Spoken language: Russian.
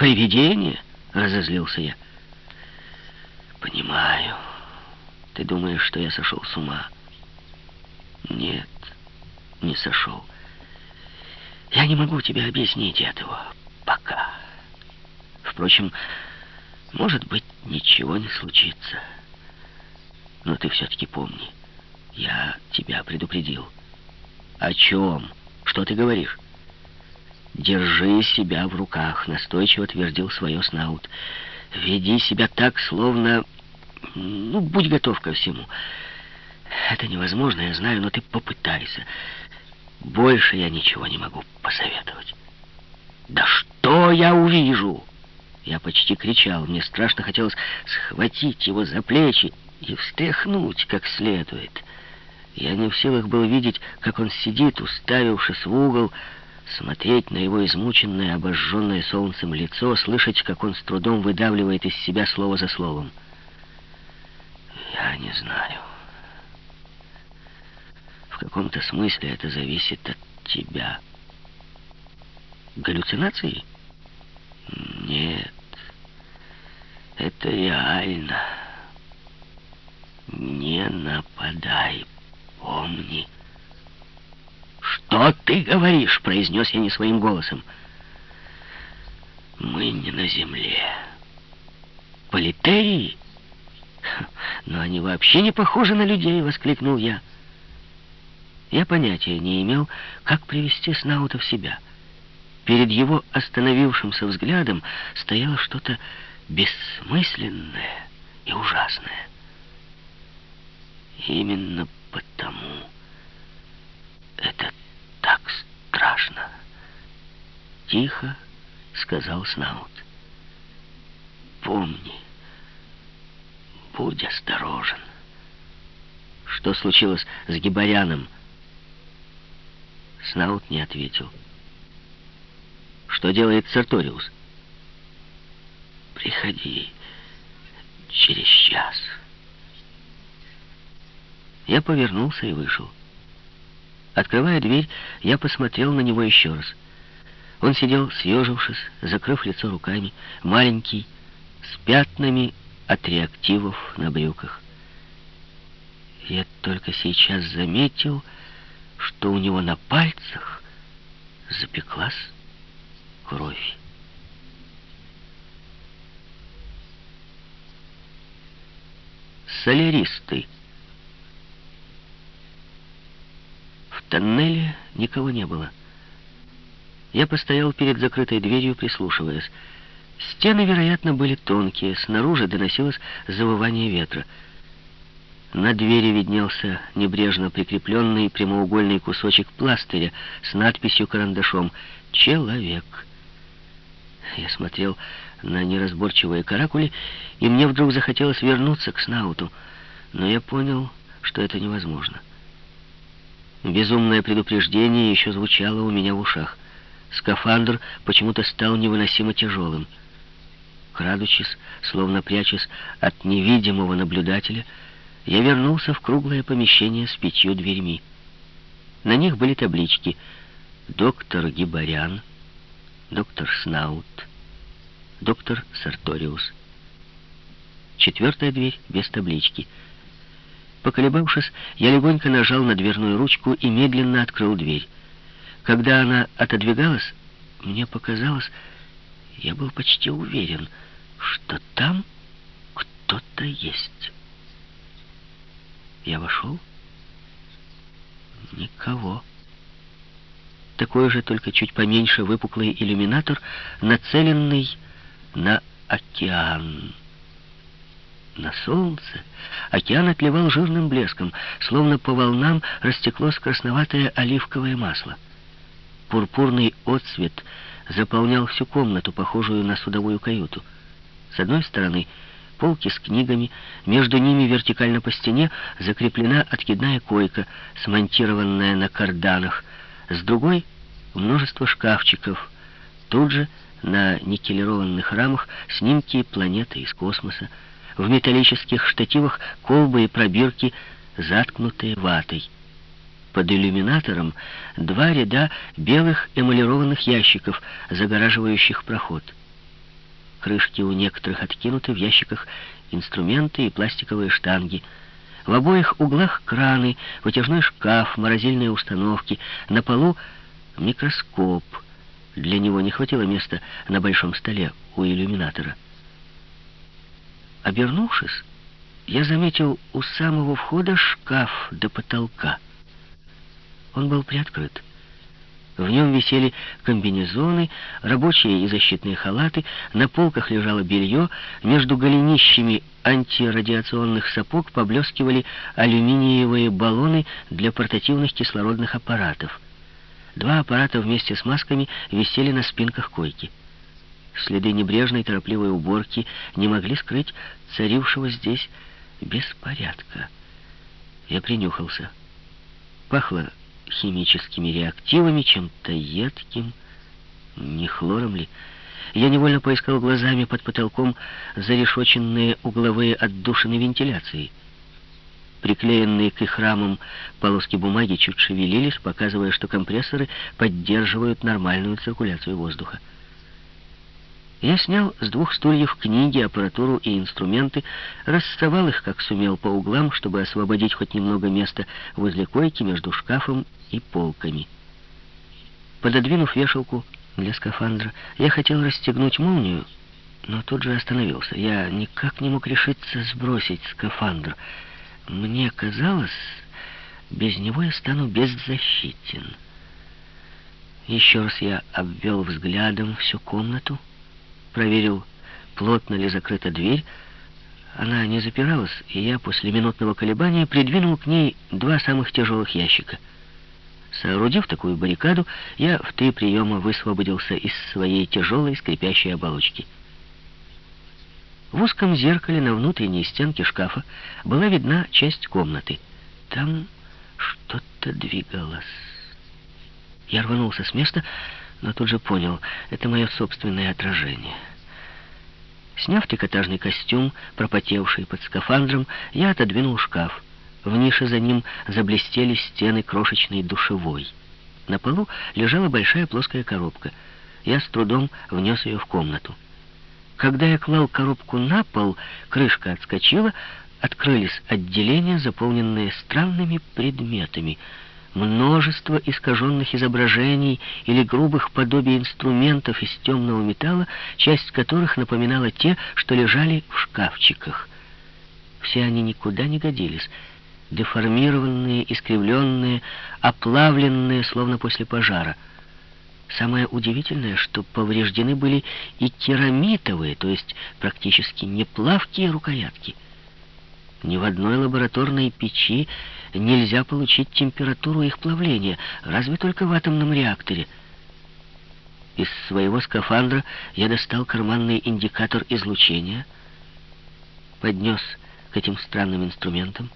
«Привидение?» — разозлился я. «Понимаю. Ты думаешь, что я сошел с ума?» «Нет, не сошел. Я не могу тебе объяснить этого пока. Впрочем, может быть, ничего не случится. Но ты все-таки помни, я тебя предупредил. О чем? Что ты говоришь? Держи себя в руках, настойчиво твердил свое Снаут. Веди себя так, словно... Ну, будь готов ко всему. Это невозможно, я знаю, но ты попытайся. Больше я ничего не могу посоветовать. Да что я увижу? Я почти кричал. Мне страшно хотелось схватить его за плечи и встряхнуть как следует. Я не в силах был видеть, как он сидит, уставившись в угол, смотреть на его измученное, обожженное солнцем лицо, слышать, как он с трудом выдавливает из себя слово за словом. Я не знаю. В каком-то смысле это зависит от тебя. Галлюцинации? Нет. Это реально. Не нападай, помни. «Что ты говоришь?» — произнес я не своим голосом. «Мы не на земле. Политерии? Но они вообще не похожи на людей!» — воскликнул я. Я понятия не имел, как привести Снаута в себя. Перед его остановившимся взглядом стояло что-то бессмысленное и ужасное. Именно потому это так страшно. Тихо сказал Снаут. Помни, будь осторожен. Что случилось с Гибаряном? Снаут не ответил. Что делает Сарториус? Приходи через час. Я повернулся и вышел. Открывая дверь, я посмотрел на него еще раз. Он сидел, съежившись, закрыв лицо руками, маленький, с пятнами от реактивов на брюках. Я только сейчас заметил, что у него на пальцах запеклась кровь. Соляристы. В тоннеле никого не было. Я постоял перед закрытой дверью, прислушиваясь. Стены, вероятно, были тонкие, снаружи доносилось завывание ветра. На двери виднелся небрежно прикрепленный прямоугольный кусочек пластыря с надписью карандашом «Человек». Я смотрел на неразборчивые каракули, и мне вдруг захотелось вернуться к Снауту, но я понял, что это невозможно. Безумное предупреждение еще звучало у меня в ушах. Скафандр почему-то стал невыносимо тяжелым. Крадучись, словно прячась от невидимого наблюдателя, я вернулся в круглое помещение с пятью дверьми. На них были таблички «Доктор Гибарян», доктор Снаут, доктор Сарториус. Четвертая дверь без таблички. Поколебавшись, я легонько нажал на дверную ручку и медленно открыл дверь. Когда она отодвигалась, мне показалось, я был почти уверен, что там кто-то есть. Я вошел. Никого такой же, только чуть поменьше выпуклый иллюминатор, нацеленный на океан. На солнце океан отливал жирным блеском, словно по волнам растеклось красноватое оливковое масло. Пурпурный отсвет заполнял всю комнату, похожую на судовую каюту. С одной стороны полки с книгами, между ними вертикально по стене закреплена откидная койка, смонтированная на карданах, с другой — множество шкафчиков. Тут же на никелированных рамах снимки планеты из космоса. В металлических штативах колбы и пробирки, заткнутые ватой. Под иллюминатором два ряда белых эмалированных ящиков, загораживающих проход. крышки у некоторых откинуты, в ящиках инструменты и пластиковые штанги. В обоих углах краны, вытяжной шкаф, морозильные установки, на полу микроскоп. Для него не хватило места на большом столе у иллюминатора. Обернувшись, я заметил у самого входа шкаф до потолка. Он был приоткрыт. В нем висели комбинезоны, рабочие и защитные халаты, на полках лежало белье, между голенищами антирадиационных сапог поблескивали алюминиевые баллоны для портативных кислородных аппаратов. Два аппарата вместе с масками висели на спинках койки. Следы небрежной торопливой уборки не могли скрыть царившего здесь беспорядка. Я принюхался. Пахло химическими реактивами, чем-то едким, не хлором ли. Я невольно поискал глазами под потолком зарешоченные угловые отдушины вентиляции. Приклеенные к их рамам полоски бумаги чуть шевелились, показывая, что компрессоры поддерживают нормальную циркуляцию воздуха. Я снял с двух стульев книги, аппаратуру и инструменты, расставал их, как сумел, по углам, чтобы освободить хоть немного места возле койки между шкафом и полками. Пододвинув вешалку для скафандра, я хотел расстегнуть молнию, но тут же остановился. Я никак не мог решиться сбросить скафандр. Мне казалось, без него я стану беззащитен. Еще раз я обвел взглядом всю комнату, проверил, плотно ли закрыта дверь. Она не запиралась, и я после минутного колебания придвинул к ней два самых тяжелых ящика. Соорудив такую баррикаду, я в три приема высвободился из своей тяжелой скрипящей оболочки. В узком зеркале на внутренней стенке шкафа была видна часть комнаты. Там что-то двигалось. Я рванулся с места, но тут же понял, это мое собственное отражение. Сняв трикотажный костюм, пропотевший под скафандром, я отодвинул шкаф. В нише за ним заблестели стены крошечной душевой. На полу лежала большая плоская коробка. Я с трудом внес ее в комнату. Когда я клал коробку на пол, крышка отскочила, открылись отделения, заполненные странными предметами — множество искаженных изображений или грубых подобий инструментов из темного металла, часть которых напоминала те, что лежали в шкафчиках. Все они никуда не годились, деформированные, искривленные, оплавленные, словно после пожара. Самое удивительное, что повреждены были и керамитовые, то есть практически неплавкие рукоятки. Ни в одной лабораторной печи нельзя получить температуру их плавления, разве только в атомном реакторе. Из своего скафандра я достал карманный индикатор излучения, поднес к этим странным инструментам,